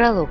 Пролог.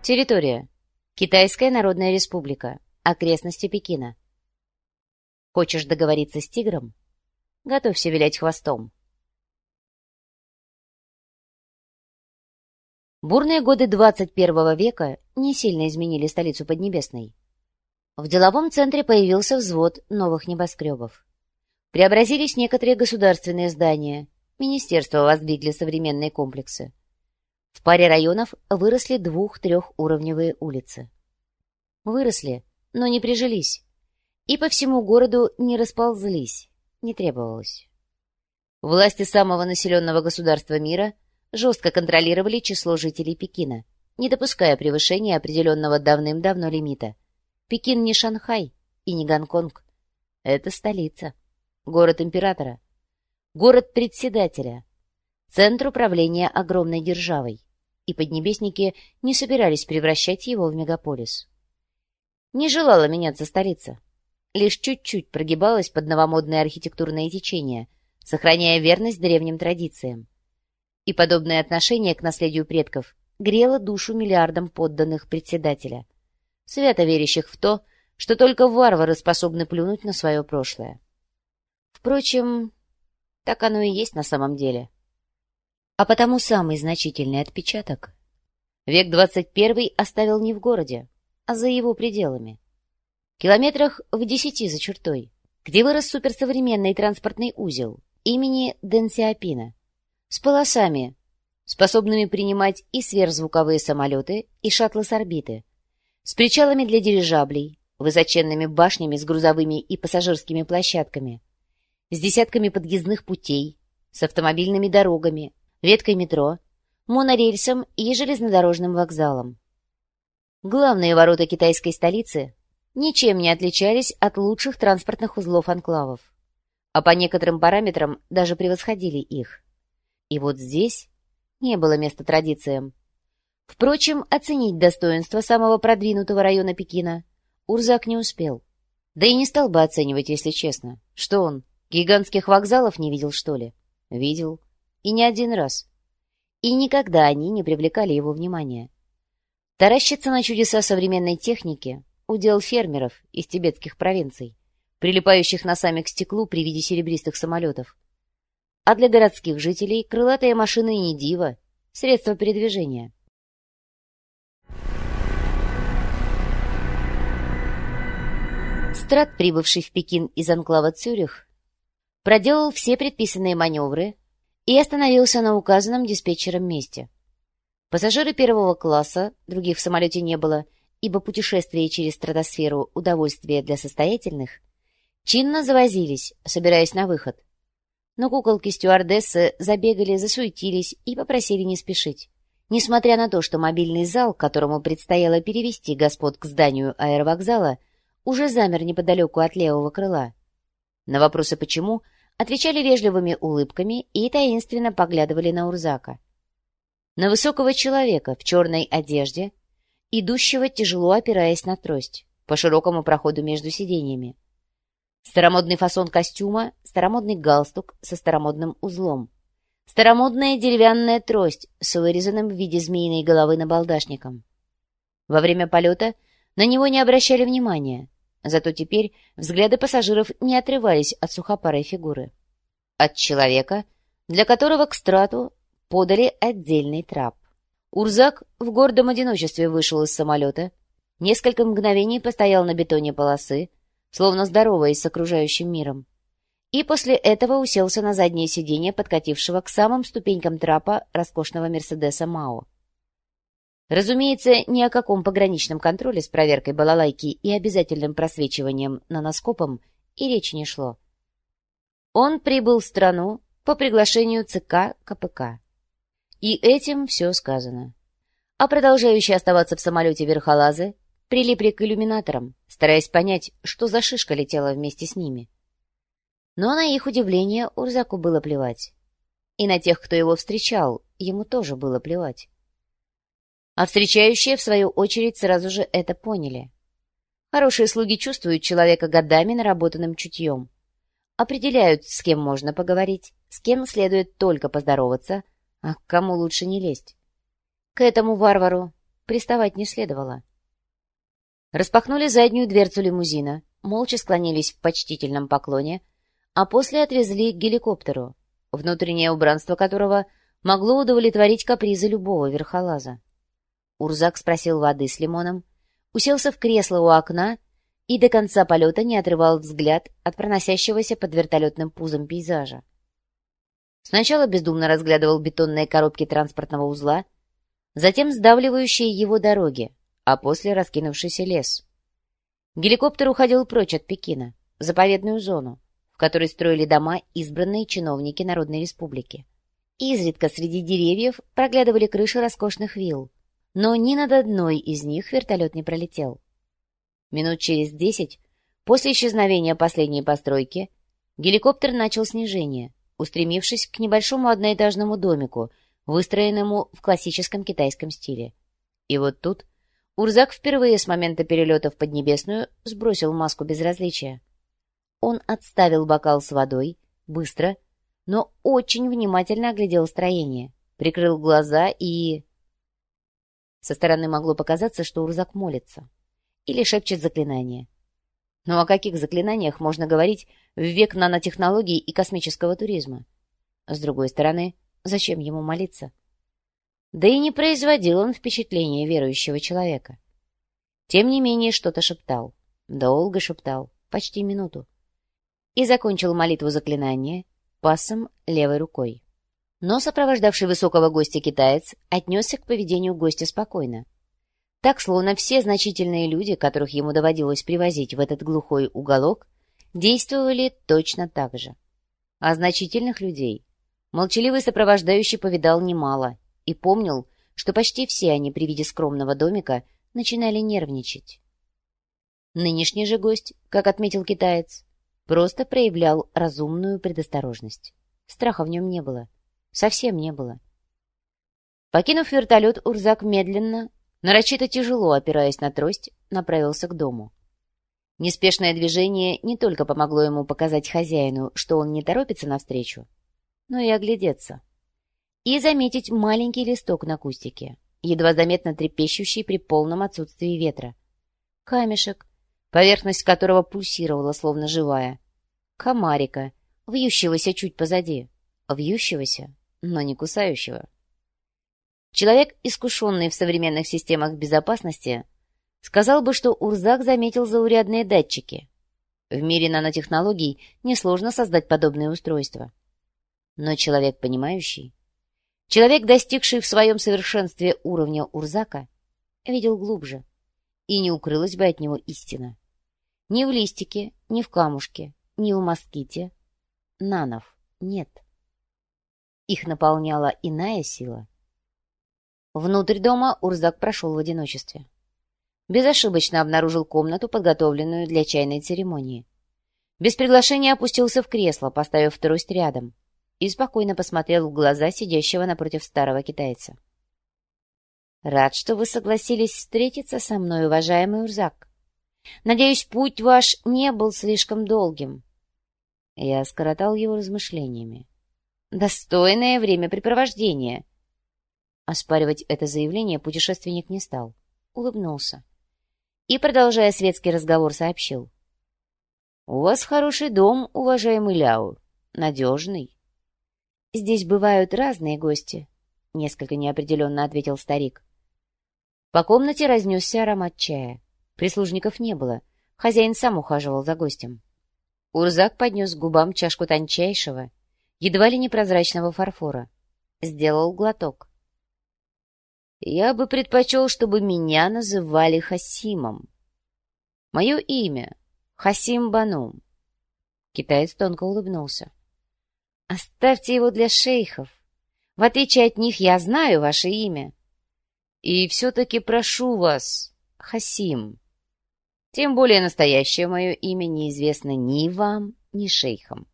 Территория. Китайская Народная Республика. Окрестности Пекина. Хочешь договориться с тигром? Готовься вилять хвостом. Бурные годы 21 века не сильно изменили столицу Поднебесной. В деловом центре появился взвод новых небоскребов. Преобразились некоторые государственные здания – Министерства воздвигли современные комплексы. В паре районов выросли двух-трехуровневые улицы. Выросли, но не прижились. И по всему городу не расползлись, не требовалось. Власти самого населенного государства мира жестко контролировали число жителей Пекина, не допуская превышения определенного давным-давно лимита. Пекин не Шанхай и не Гонконг. Это столица, город императора — город председателя, центр управления огромной державой, и поднебесники не собирались превращать его в мегаполис. Не желала меняться столица, лишь чуть-чуть прогибалась под новомодные архитектурные течения, сохраняя верность древним традициям. И подобное отношение к наследию предков грело душу миллиардам подданных председателя, свято верящих в то, что только варвары способны плюнуть на свое прошлое. Впрочем, так оно и есть на самом деле. А потому самый значительный отпечаток век 21 оставил не в городе, а за его пределами. Километрах в десяти за чертой, где вырос суперсовременный транспортный узел имени Дэн Сиапина, с полосами, способными принимать и сверхзвуковые самолеты, и шаттлы с орбиты, с причалами для дирижаблей, высоченными башнями с грузовыми и пассажирскими площадками, с десятками подъездных путей, с автомобильными дорогами, веткой метро, монорельсом и железнодорожным вокзалом. Главные ворота китайской столицы ничем не отличались от лучших транспортных узлов анклавов, а по некоторым параметрам даже превосходили их. И вот здесь не было места традициям. Впрочем, оценить достоинство самого продвинутого района Пекина Урзак не успел. Да и не стал бы оценивать, если честно. Что он, Гигантских вокзалов не видел, что ли? Видел. И не один раз. И никогда они не привлекали его внимания. Таращиться на чудеса современной техники — удел фермеров из тибетских провинций, прилипающих носами к стеклу при виде серебристых самолетов. А для городских жителей крылатые машины не диво, средство передвижения. Страт, прибывший в Пекин из анклава Цюрих, проделал все предписанные маневры и остановился на указанном диспетчером месте. Пассажиры первого класса, других в самолете не было, ибо путешествие через стратосферу — удовольствие для состоятельных, чинно завозились, собираясь на выход. Но куколки-стюардессы забегали, засуетились и попросили не спешить. Несмотря на то, что мобильный зал, которому предстояло перевести господ к зданию аэровокзала, уже замер неподалеку от левого крыла. На вопросы «почему» отвечали вежливыми улыбками и таинственно поглядывали на Урзака. На высокого человека в черной одежде, идущего тяжело опираясь на трость, по широкому проходу между сиденьями. Старомодный фасон костюма, старомодный галстук со старомодным узлом, старомодная деревянная трость с вырезанным в виде змеиной головы набалдашником. Во время полета на него не обращали внимания — Зато теперь взгляды пассажиров не отрывались от сухопарой фигуры. От человека, для которого к страту подали отдельный трап. Урзак в гордом одиночестве вышел из самолета, несколько мгновений постоял на бетоне полосы, словно здороваясь с окружающим миром, и после этого уселся на заднее сиденье подкатившего к самым ступенькам трапа роскошного Мерседеса Мао. Разумеется, ни о каком пограничном контроле с проверкой балалайки и обязательным просвечиванием наноскопом и речи не шло. Он прибыл в страну по приглашению ЦК КПК. И этим все сказано. А продолжающие оставаться в самолете верхолазы прилипли к иллюминаторам, стараясь понять, что за шишка летела вместе с ними. Но на их удивление Урзаку было плевать. И на тех, кто его встречал, ему тоже было плевать а встречающие, в свою очередь, сразу же это поняли. Хорошие слуги чувствуют человека годами наработанным чутьем. Определяют, с кем можно поговорить, с кем следует только поздороваться, А к кому лучше не лезть? К этому варвару приставать не следовало. Распахнули заднюю дверцу лимузина, молча склонились в почтительном поклоне, а после отвезли к геликоптеру, внутреннее убранство которого могло удовлетворить капризы любого верхолаза. Урзак спросил воды с лимоном, уселся в кресло у окна и до конца полета не отрывал взгляд от проносящегося под вертолетным пузом пейзажа. Сначала бездумно разглядывал бетонные коробки транспортного узла, затем сдавливающие его дороги, а после раскинувшийся лес. Геликоптер уходил прочь от Пекина, в заповедную зону, в которой строили дома избранные чиновники Народной Республики. Изредка среди деревьев проглядывали крыши роскошных вилл, но ни над одной из них вертолет не пролетел. Минут через десять, после исчезновения последней постройки, геликоптер начал снижение, устремившись к небольшому одноэтажному домику, выстроенному в классическом китайском стиле. И вот тут Урзак впервые с момента перелета в Поднебесную сбросил маску безразличия. Он отставил бокал с водой, быстро, но очень внимательно оглядел строение, прикрыл глаза и... Со стороны могло показаться, что Урзак молится или шепчет заклинание. Но о каких заклинаниях можно говорить в век нанотехнологий и космического туризма? С другой стороны, зачем ему молиться? Да и не производил он впечатления верующего человека. Тем не менее что-то шептал. Долго шептал, почти минуту. И закончил молитву заклинания пасом левой рукой. Но сопровождавший высокого гостя китаец отнесся к поведению гостя спокойно. Так, словно все значительные люди, которых ему доводилось привозить в этот глухой уголок, действовали точно так же. А значительных людей молчаливый сопровождающий повидал немало и помнил, что почти все они при виде скромного домика начинали нервничать. Нынешний же гость, как отметил китаец, просто проявлял разумную предосторожность. Страха в нем не было. Совсем не было. Покинув вертолет, Урзак медленно, нарочито тяжело опираясь на трость, направился к дому. Неспешное движение не только помогло ему показать хозяину, что он не торопится навстречу, но и оглядеться и заметить маленький листок на кустике, едва заметно трепещущий при полном отсутствии ветра. Камешек, поверхность которого пульсировала, словно живая. Комарика, вьющегося чуть позади. Вьющегося, но не кусающего. Человек, искушенный в современных системах безопасности, сказал бы, что Урзак заметил заурядные датчики. В мире нанотехнологий несложно создать подобные устройства. Но человек, понимающий, Человек, достигший в своем совершенстве уровня Урзака, видел глубже, и не укрылась бы от него истина. Ни в листике, ни в камушке, ни в моските нанов нет. Их наполняла иная сила. Внутрь дома Урзак прошел в одиночестве. Безошибочно обнаружил комнату, подготовленную для чайной церемонии. Без приглашения опустился в кресло, поставив трость рядом — и спокойно посмотрел в глаза сидящего напротив старого китайца. «Рад, что вы согласились встретиться со мной, уважаемый Урзак. Надеюсь, путь ваш не был слишком долгим». Я скоротал его размышлениями. «Достойное времяпрепровождение!» Оспаривать это заявление путешественник не стал. Улыбнулся. И, продолжая светский разговор, сообщил. «У вас хороший дом, уважаемый Ляо. Надежный. «Здесь бывают разные гости», — несколько неопределенно ответил старик. По комнате разнесся аромат чая. Прислужников не было. Хозяин сам ухаживал за гостем. Урзак поднес к губам чашку тончайшего, едва ли непрозрачного фарфора. Сделал глоток. «Я бы предпочел, чтобы меня называли Хасимом. Мое имя — Хасим Банум». Китаец тонко улыбнулся. Оставьте его для шейхов. В отличие от них я знаю ваше имя. И все-таки прошу вас, Хасим. Тем более настоящее мое имя неизвестно ни вам, ни шейхам.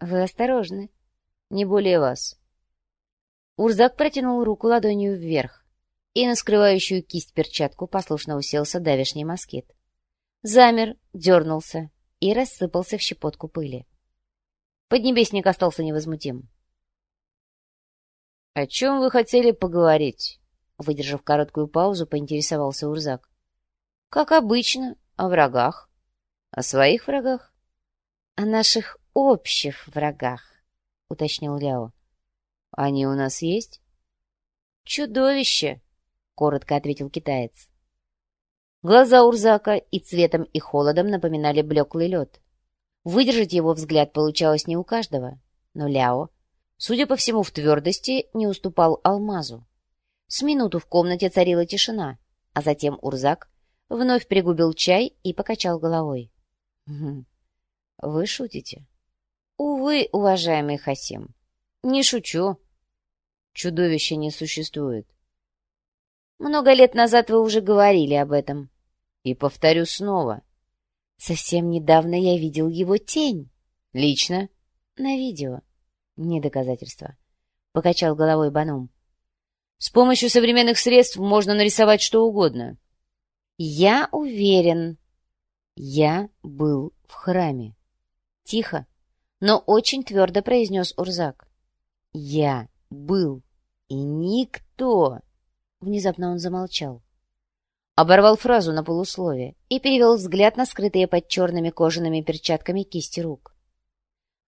Вы осторожны, не более вас. Урзак протянул руку ладонью вверх, и на скрывающую кисть перчатку послушно уселся давишний москит. Замер, дернулся и рассыпался в щепотку пыли. Поднебесник остался невозмутим. «О чем вы хотели поговорить?» Выдержав короткую паузу, поинтересовался Урзак. «Как обычно, о врагах. О своих врагах?» «О наших общих врагах», — уточнил Ляо. «Они у нас есть?» «Чудовище!» — коротко ответил китаец. Глаза Урзака и цветом, и холодом напоминали блеклый лед. Выдержать его взгляд получалось не у каждого, но Ляо, судя по всему, в твердости не уступал алмазу. С минуту в комнате царила тишина, а затем Урзак вновь пригубил чай и покачал головой. — Вы шутите? — Увы, уважаемый Хасим, не шучу. Чудовища не существует. Много лет назад вы уже говорили об этом. И повторю снова. Совсем недавно я видел его тень. Лично? На видео. Не доказательство. Покачал головой Банум. С помощью современных средств можно нарисовать что угодно. Я уверен. Я был в храме. Тихо, но очень твердо произнес Урзак. Я был. И никто... Внезапно он замолчал. Оборвал фразу на полусловие и перевел взгляд на скрытые под черными кожаными перчатками кисти рук.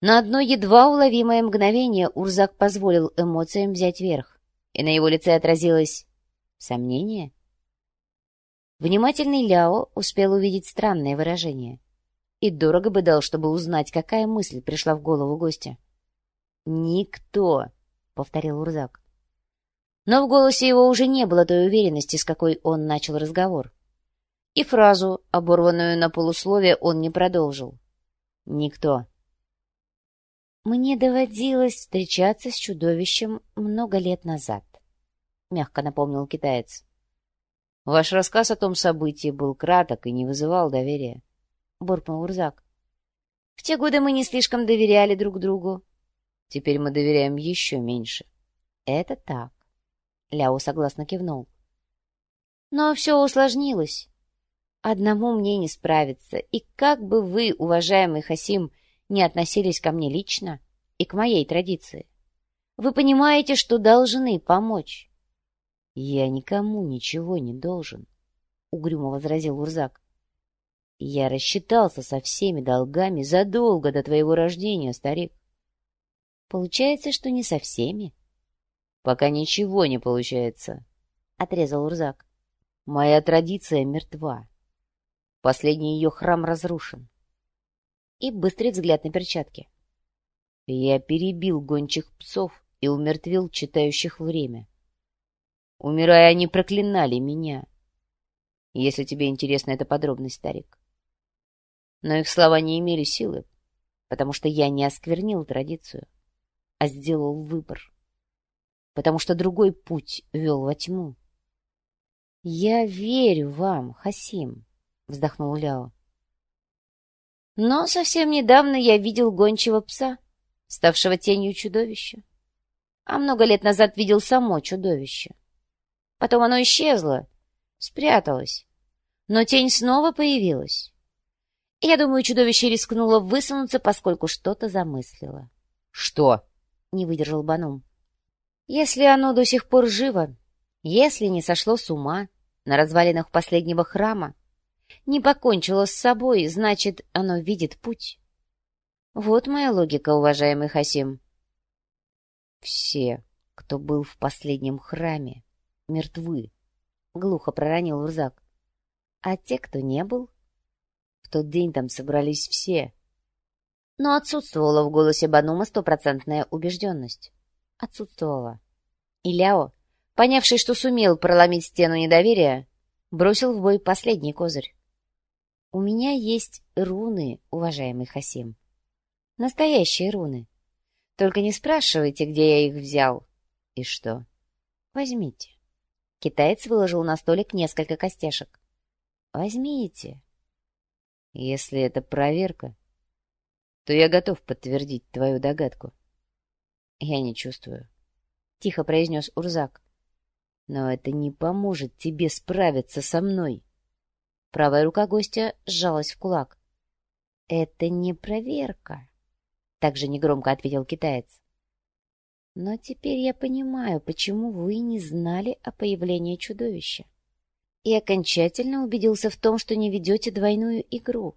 На одно едва уловимое мгновение Урзак позволил эмоциям взять верх, и на его лице отразилось сомнение. Внимательный Ляо успел увидеть странное выражение и дорого бы дал, чтобы узнать, какая мысль пришла в голову гостя. «Никто!» — повторил Урзак. Но в голосе его уже не было той уверенности, с какой он начал разговор. И фразу, оборванную на полусловие, он не продолжил. «Никто». «Мне доводилось встречаться с чудовищем много лет назад», — мягко напомнил китаец. «Ваш рассказ о том событии был краток и не вызывал доверия», — буркнул Урзак. «В те годы мы не слишком доверяли друг другу. Теперь мы доверяем еще меньше». «Это так. Ляо согласно кивнул. Но все усложнилось. Одному мне не справиться, и как бы вы, уважаемый Хасим, не относились ко мне лично и к моей традиции, вы понимаете, что должны помочь. — Я никому ничего не должен, — угрюмо возразил Урзак. — Я рассчитался со всеми долгами задолго до твоего рождения, старик. — Получается, что не со всеми, «Пока ничего не получается», — отрезал Урзак. «Моя традиция мертва. Последний ее храм разрушен». И быстрый взгляд на перчатки. Я перебил гончих псов и умертвил читающих время. Умирая, они проклинали меня. Если тебе интересна эта подробность, старик. Но их слова не имели силы, потому что я не осквернил традицию, а сделал выбор потому что другой путь вел во тьму. — Я верю вам, Хасим, — вздохнул Ляо. Но совсем недавно я видел гончего пса, ставшего тенью чудовища. А много лет назад видел само чудовище. Потом оно исчезло, спряталось. Но тень снова появилась. Я думаю, чудовище рискнуло высунуться, поскольку что-то замыслило. — Что? — не выдержал Банум. Если оно до сих пор живо, если не сошло с ума на развалинах последнего храма, не покончило с собой, значит, оно видит путь. Вот моя логика, уважаемый Хасим. Все, кто был в последнем храме, мертвы, — глухо проронил Урзак. А те, кто не был? Тот день там собрались все. Но отсутствовала в голосе Банума стопроцентная убежденность отсутствовала. И Ляо, понявший, что сумел проломить стену недоверия, бросил в бой последний козырь. «У меня есть руны, уважаемый Хасим. Настоящие руны. Только не спрашивайте, где я их взял. И что? Возьмите». Китаец выложил на столик несколько костяшек. «Возьмите». «Если это проверка, то я готов подтвердить твою догадку». «Я не чувствую», — тихо произнес Урзак. «Но это не поможет тебе справиться со мной». Правая рука гостя сжалась в кулак. «Это не проверка», — также негромко ответил китаец. Но теперь я понимаю, почему вы не знали о появлении чудовища. И окончательно убедился в том, что не ведете двойную игру.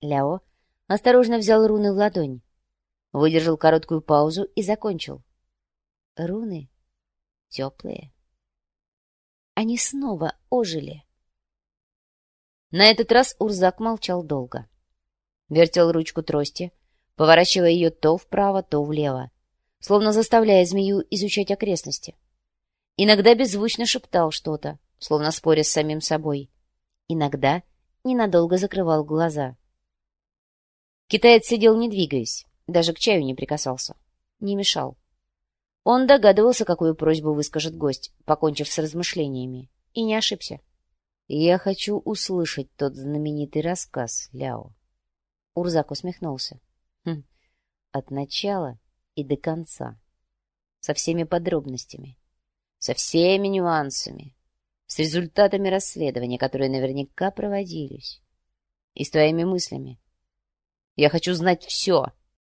Ляо осторожно взял руны в ладонь, выдержал короткую паузу и закончил. Руны теплые. Они снова ожили. На этот раз Урзак молчал долго. Вертел ручку трости, поворачивая ее то вправо, то влево, словно заставляя змею изучать окрестности. Иногда беззвучно шептал что-то, словно споря с самим собой. Иногда ненадолго закрывал глаза. Китаец сидел не двигаясь, даже к чаю не прикасался, не мешал. Он догадывался, какую просьбу выскажет гость, покончив с размышлениями, и не ошибся. «Я хочу услышать тот знаменитый рассказ, Ляо». Урзак усмехнулся. Хм, от начала и до конца. Со всеми подробностями, со всеми нюансами, с результатами расследования, которые наверняка проводились, и с твоими мыслями. Я хочу знать все.